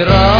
Rock.